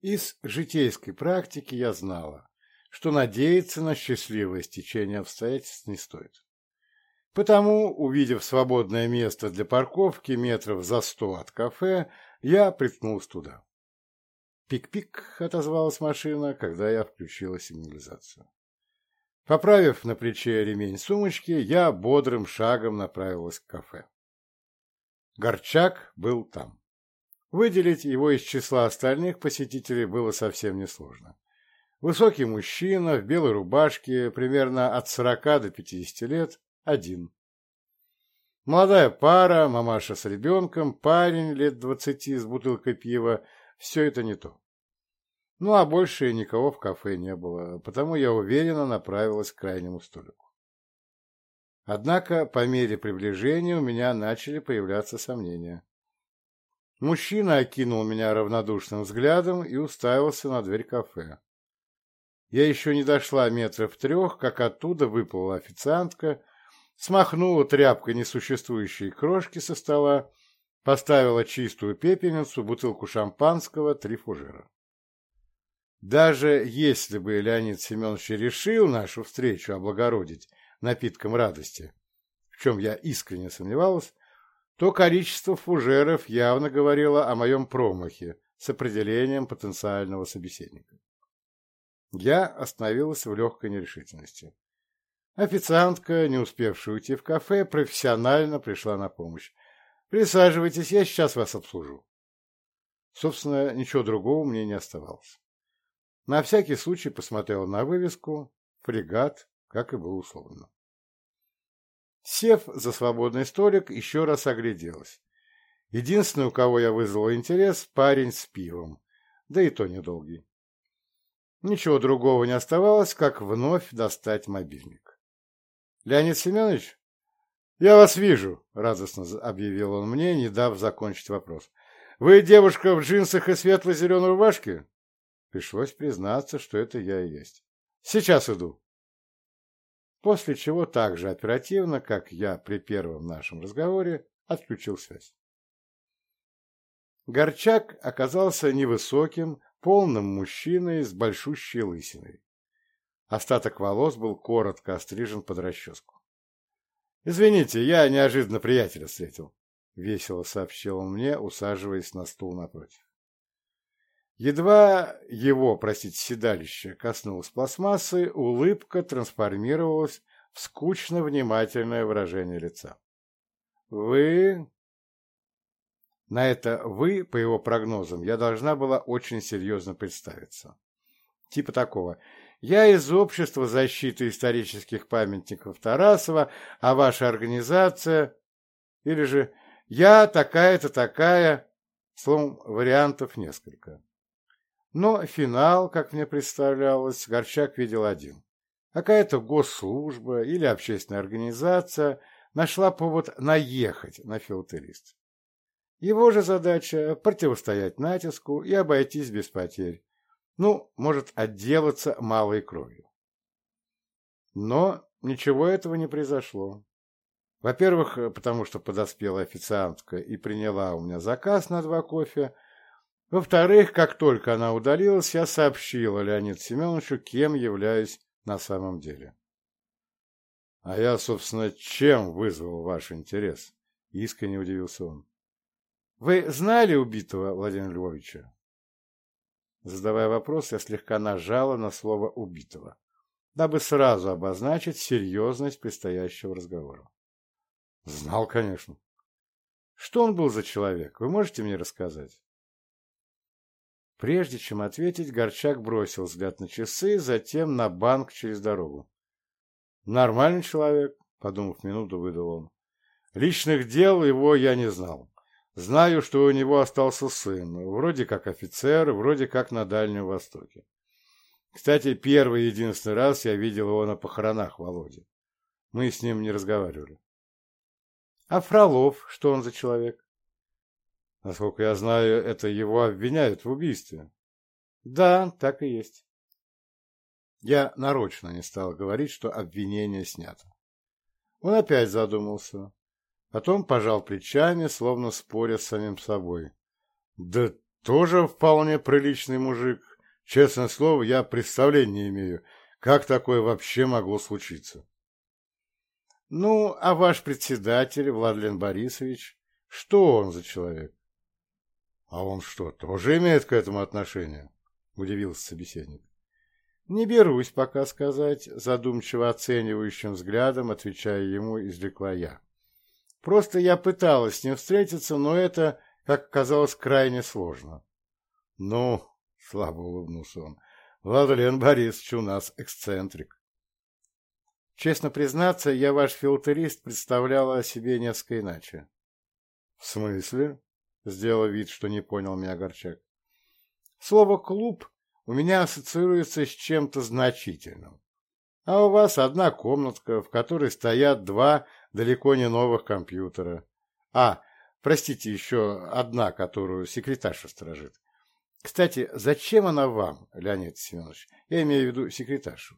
Из житейской практики я знала, что надеяться на счастливое стечение обстоятельств не стоит. Потому, увидев свободное место для парковки метров за сто от кафе, я приткнулся туда. «Пик-пик», — отозвалась машина, когда я включила сигнализацию. Поправив на плече ремень сумочки, я бодрым шагом направилась к кафе. Горчак был там. Выделить его из числа остальных посетителей было совсем несложно. Высокий мужчина в белой рубашке, примерно от сорока до пятидесяти лет, один. Молодая пара, мамаша с ребенком, парень лет двадцати с бутылкой пива – все это не то. Ну, а больше никого в кафе не было, потому я уверенно направилась к крайнему столику. Однако по мере приближения у меня начали появляться сомнения. Мужчина окинул меня равнодушным взглядом и уставился на дверь кафе. Я еще не дошла метров трех, как оттуда выплыла официантка, смахнула тряпкой несуществующие крошки со стола, поставила чистую пепельницу, бутылку шампанского, три фужера. Даже если бы Леонид Семенович решил нашу встречу облагородить напитком радости, в чем я искренне сомневалась, то количество фужеров явно говорило о моем промахе с определением потенциального собеседника. Я остановилась в легкой нерешительности. Официантка, не успевшая уйти в кафе, профессионально пришла на помощь. «Присаживайтесь, я сейчас вас обслужу». Собственно, ничего другого мне не оставалось. На всякий случай посмотрел на вывеску «Фрегат», как и было условно. Сев за свободный столик, еще раз огляделась. Единственный, у кого я вызвал интерес, парень с пивом, да и то недолгий. Ничего другого не оставалось, как вновь достать мобильник. «Леонид Семенович?» «Я вас вижу», — радостно объявил он мне, не После чего так же оперативно, как я при первом нашем разговоре, отключил связь. Горчак оказался невысоким, полным мужчиной с большущей лысиной. Остаток волос был коротко острижен под расческу. «Извините, я неожиданно приятеля встретил», — весело сообщил он мне, усаживаясь на стул напротив. Едва его, простите, седалище, коснулось пластмассы, улыбка трансформировалась в скучно-внимательное выражение лица. «Вы...» На это «вы», по его прогнозам, я должна была очень серьезно представиться. Типа такого «Я из общества защиты исторических памятников Тарасова, а ваша организация...» Или же «Я такая-то такая...» Словом, вариантов несколько. Но финал, как мне представлялось, горчак видел один. Какая-то госслужба или общественная организация нашла повод наехать на филателист. Его же задача – противостоять натиску и обойтись без потерь. Ну, может, отделаться малой кровью. Но ничего этого не произошло. Во-первых, потому что подоспела официантка и приняла у меня заказ на два кофе – во-вторых, как только она удалилась, я сообщила Леониду Семеновичу, кем являюсь на самом деле. — А я, собственно, чем вызвал ваш интерес? — искренне удивился он. — Вы знали убитого Владимира Львовича? Задавая вопрос, я слегка нажала на слово «убитого», дабы сразу обозначить серьезность предстоящего разговора. — Знал, конечно. — Что он был за человек, вы можете мне рассказать? Прежде чем ответить, Горчак бросил взгляд на часы, затем на банк через дорогу. «Нормальный человек», — подумав минуту, выдал он. «Личных дел его я не знал. Знаю, что у него остался сын, вроде как офицер, вроде как на Дальнем Востоке. Кстати, первый и единственный раз я видел его на похоронах Володи. Мы с ним Насколько я знаю, это его обвиняют в убийстве. Да, так и есть. Я нарочно не стал говорить, что обвинение снято. Он опять задумался. Потом пожал плечами, словно споря с самим собой. Да тоже вполне приличный мужик. Честное слово, я представления не имею, как такое вообще могло случиться. Ну, а ваш председатель, Владлен Борисович, что он за человек? А он что тоже имеет к этому отношение? Удивился собеседник. Не берусь пока сказать, задумчиво оценивающим взглядом, отвечая ему, извлекла я. Просто я пыталась с ним встретиться, но это, как оказалось, крайне сложно. Ну, слабо улыбнулся он, Владлен Борисович у нас эксцентрик. Честно признаться, я ваш филтерист представляла о себе несколько иначе. — В смысле? сделал вид, что не понял меня Горчак. Слово «клуб» у меня ассоциируется с чем-то значительным. А у вас одна комнатка, в которой стоят два далеко не новых компьютера. А, простите, еще одна, которую секретарша сторожит. Кстати, зачем она вам, Леонид Семенович? Я имею в виду секретаршу.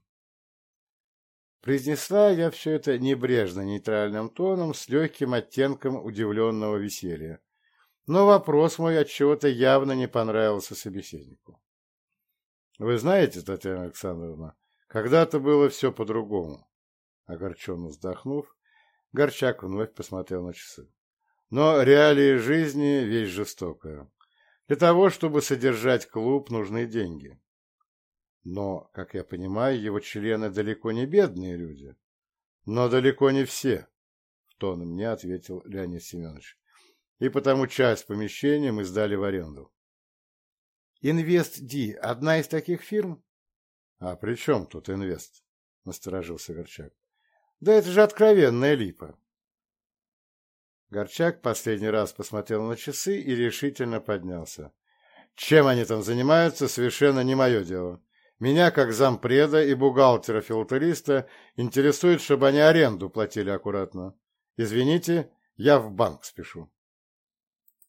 Произнесла я все это небрежно нейтральным тоном с легким оттенком удивленного веселья. Но вопрос мой отчего-то явно не понравился собеседнику. «Вы знаете, Татьяна Александровна, когда-то было все по-другому». Огорченно вздохнув, Горчак вновь посмотрел на часы. «Но реалии жизни — вещь жестокая. Для того, чтобы содержать клуб, нужны деньги. Но, как я понимаю, его члены далеко не бедные люди. Но далеко не все», — в тон мне ответил Леонид Семенович и потому часть помещения мы сдали в аренду. «Инвест Ди – одна из таких фирм?» «А при чем тут инвест?» – насторожился Горчак. «Да это же откровенная липа!» Горчак последний раз посмотрел на часы и решительно поднялся. «Чем они там занимаются, совершенно не мое дело. Меня, как зампреда и бухгалтера-филателиста, интересует, чтобы они аренду платили аккуратно. Извините, я в банк спешу».